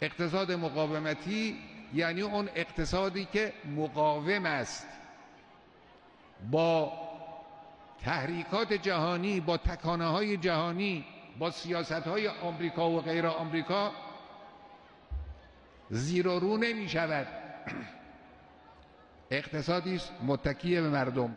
اقتصاد مقاومتی یعنی اون اقتصادی که مقاوم است. با تحریکات جهانی با تکانه های جهانی با سیاست های آمریکا و غیر آمریکا زیر و رو نمی شود اقتصادی متکی به مردم.